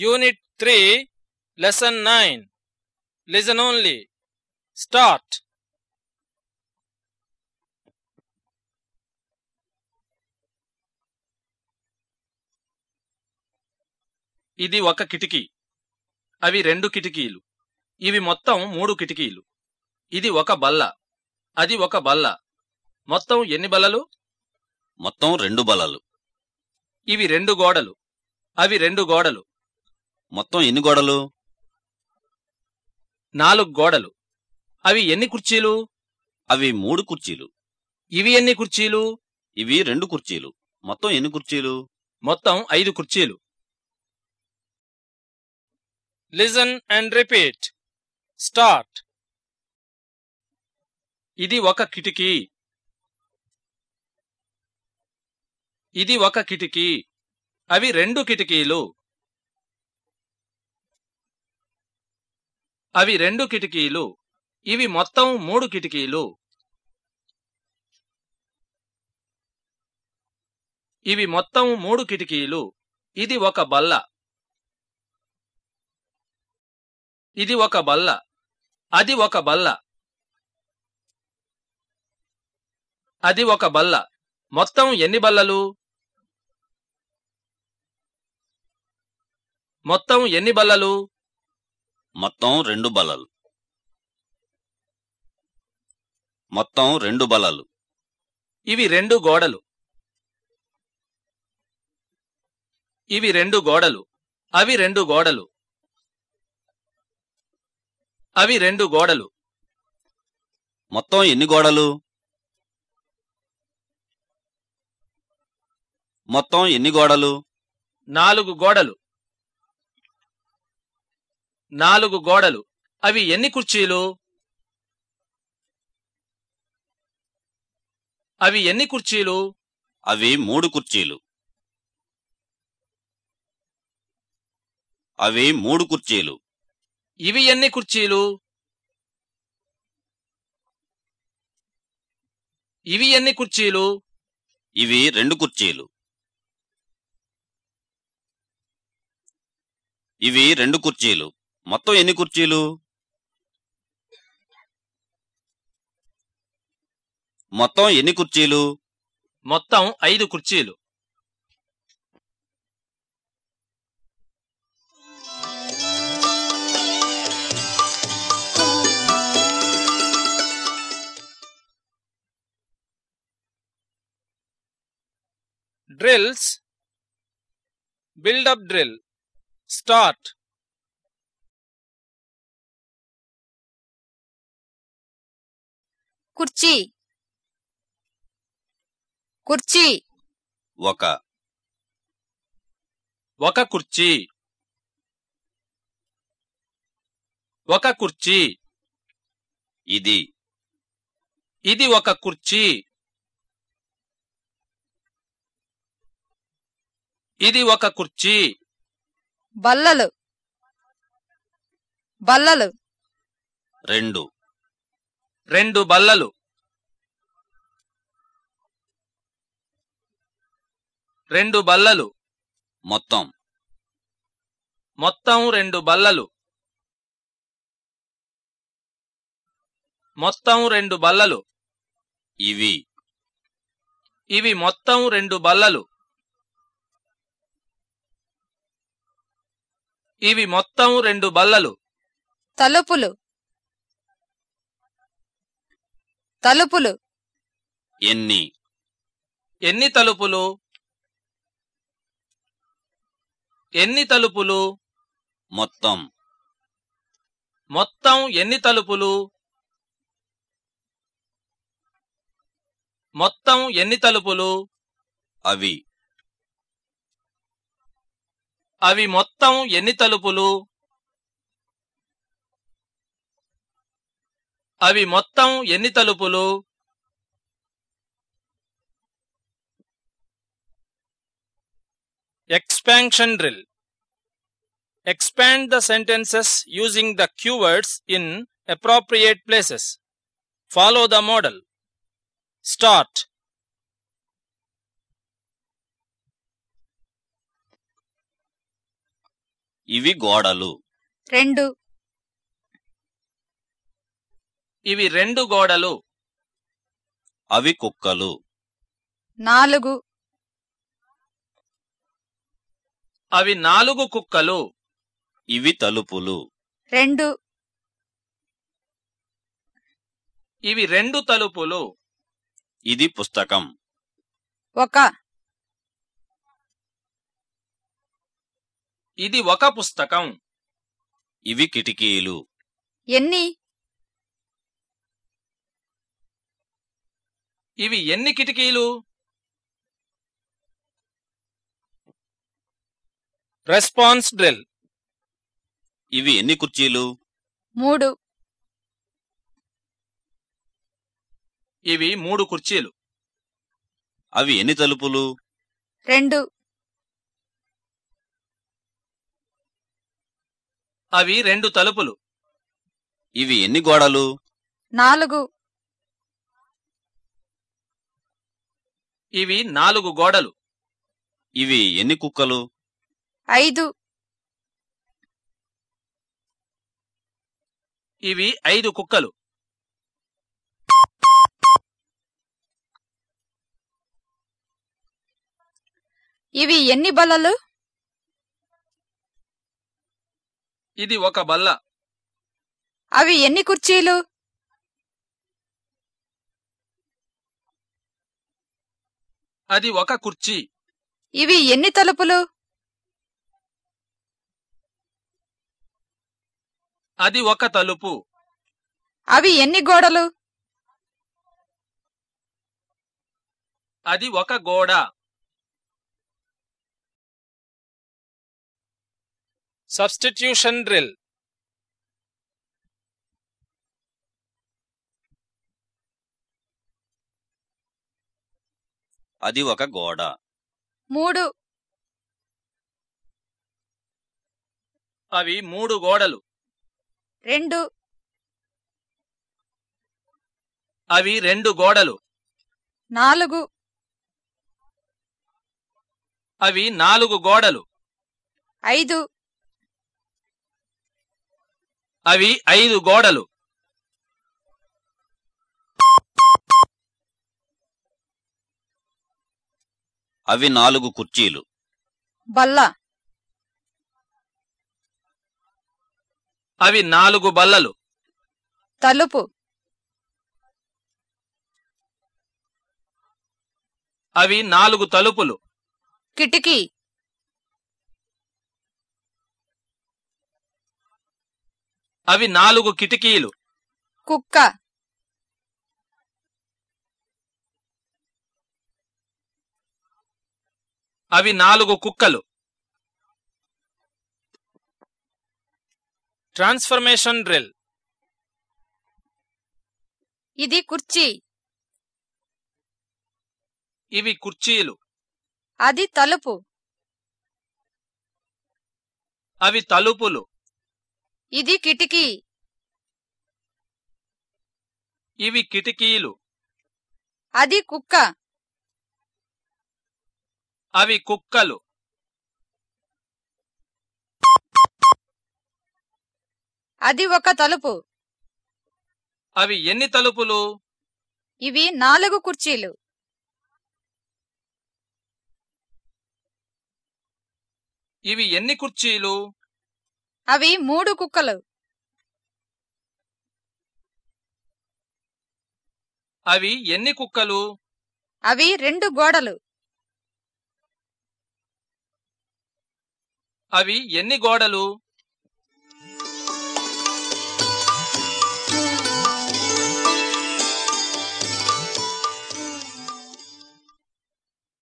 Unit three lesson nine listen only start ఇది ఒక కిటికీ. అవి రెండు కిటికీలు. ఇవి మొత్తం మూడు కిటికీలు. ఇది ఒక బల్ల. అది ఒక బల్ల. మొత్తం ఎన్ని బల్లలు? మొత్తం రెండు బలలు ఇవి రెండు గోడలు. అవి రెండు గోడలు. మొత్తం ఎన్ని గోడలు? నాలుగు గోడలు. అవి ఎన్ని కుర్చీలు? అవి మూడు కుర్చీలు. ఇవి ఎన్ని కుర్చీలు? ఇవి రెండు కుర్చీలు. మొత్తం ఎన్ని కుర్చీలు? మొత్తం ఐదు కుర్చీలు. లిజన్ అండ్ రిపీట్ స్టార్ట్ ఇది ఒక కిటికీ. ఇది ఒక కిటికీ. అవి రెండు కిటికీలు. అవి రెండు కిటికీలు ఇవి మొత్తం మూడు కిటికీలు. ఇవి మొత్తం మూడు కిటికీలు. ఇది ఒక బల్ల. ఇది ఒక బల్ల. అది ఒక బల్ల. అది ఒక బల్ల. మొత్తం ఎన్ని బల్లలు? మొత్తం ఎన్ని బల్లలు? మొత్తం రెండు బలలు. మొత్తం రెండు బలలు. ఇవి రెండు గోడలు. ఇవి రెండు గోడలు. అవి రెండు గోడలు. అవి రెండు గోడలు. మొత్తం ఎన్ని గోడలు? మొత్తం ఎన్ని గోడలు? నాలుగు గోడలు. నాలుగు గోడలు. అవి ఎన్ని కుర్చీలు? అవి ఎన్ని కుర్చీలు? అవి మూడు కుర్చీలు. అవి మూడు కుర్చీలు. ఇవి ఎన్ని కుర్చీలు? ఇవి ఎన్ని కుర్చీలు? ఇవి రెండు కుర్చీలు. ఇవి రెండు కుర్చీలు. మొత్తం ఎన్ని కుర్చీలు? మొత్తం ఎన్ని కుర్చీలు? మొత్తం ఐదు కుర్చీలు. డ్రిల్స్ బిల్డప్ డ్రిల్ స్టార్ట్ కుర్చీ. కుర్చీ. ఒక. ఒక కుర్చీ. ఒక కుర్చీ. ఇది. ఇది ఒక కుర్చీ. ఇది ఒక కుర్చీ. బల్లలు. బల్లలు. రెండు. రెండు బల్లలు. రెండు బల్లలు. మొత్తం. మొత్తం రెండు బల్లలు. మొత్తం రెండు బల్లలు. ఇవి. ఇవి మొత్తం రెండు బల్లలు. ఇవి మొత్తం రెండు బల్లలు. తలుపులు. తలుపులు. ఎన్ని? ఎన్ని తలుపులు? ఎన్ని తలుపులు? మొత్తం. మొత్తం ఎన్ని తలుపులు? మొత్తం ఎన్ని తలుపులు? అవి. అవి మొత్తం ఎన్ని తలుపులు? అవి మొత్తం ఎన్ని తలుపులు? Expansion drill expand the sentences using the cue words in appropriate places follow the model start ఇవి గోడలు. రెండు. ఇవి రెండు గోడలు. అవి కుక్కలు. నాలుగు. అవి నాలుగు కుక్కలు. ఇవి తలుపులు. రెండు. ఇవి రెండు తలుపులు. ఇది పుస్తకం. ఒక. ఇది ఒక పుస్తకం. ఇవి కిటికీలు. ఎన్ని? ఇవి ఎన్ని కిటికీలు? రెస్పాన్స్ డ్రిల్ ఇవి ఎన్ని కుర్చీలు? మూడు. ఇవి మూడు కుర్చీలు. అవి ఎన్ని తలుపులు? రెండు. అవి రెండు తలుపులు. ఇవి ఎన్ని గోడలు? నాలుగు. ఇవి నాలుగు గోడలు. ఇవి ఎన్ని కుక్కలు? ఐదు. ఇవి ఐదు కుక్కలు. ఇవి ఎన్ని బల్లలు? ఇది ఒక బల్ల. అవి ఎన్ని కుర్చీలు? అది ఒక కుర్చీ. ఇవి ఎన్ని తలుపులు? అది ఒక తలుపు. అవి ఎన్ని గోడలు? అది ఒక గోడ. సబ్స్టిట్యూషన్ డ్రిల్ అది ఒక గోడ. మూడు. అవి మూడు గోడలు. రెండు. అవి రెండు గోడలు. నాలుగు. అవి నాలుగు గోడలు. ఐదు. అవి ఐదు గోడలు. అవి నాలుగు కుర్చీలు. బల్ల. అవి నాలుగు బల్లలు. తలుపు. అవి నాలుగు తలుపులు. కిటికీ. అవి నాలుగు కిటికీలు. కుక్క. అవి నాలుగు కుక్కలు. ట్రాన్స్ఫర్మేషన్ డ్రిల్ ఇది కుర్చీ. ఇవి కుర్చీలు. అది తలుపు. అవి తలుపులు. ఇది కిటికీ. ఇవి కిటికీలు. అది కుక్క. అవి కుక్కలు. అది ఒక తలుపు. అవి ఎన్ని తలుపులు? ఇవి నాలుగు కుర్చీలు. ఇవి ఎన్ని కుర్చీలు? అవి మూడు కుక్కలు. అవి ఎన్ని కుక్కలు? అవి రెండు గోడలు. అవి ఎన్ని గోడలు?